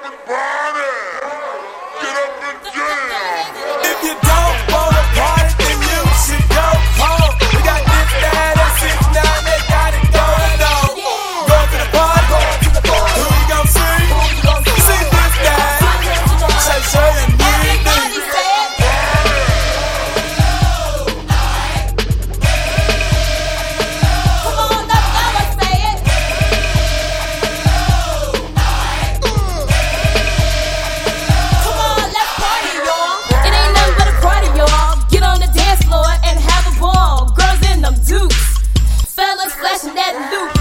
up and party. Get up and jam. If you slash that loop.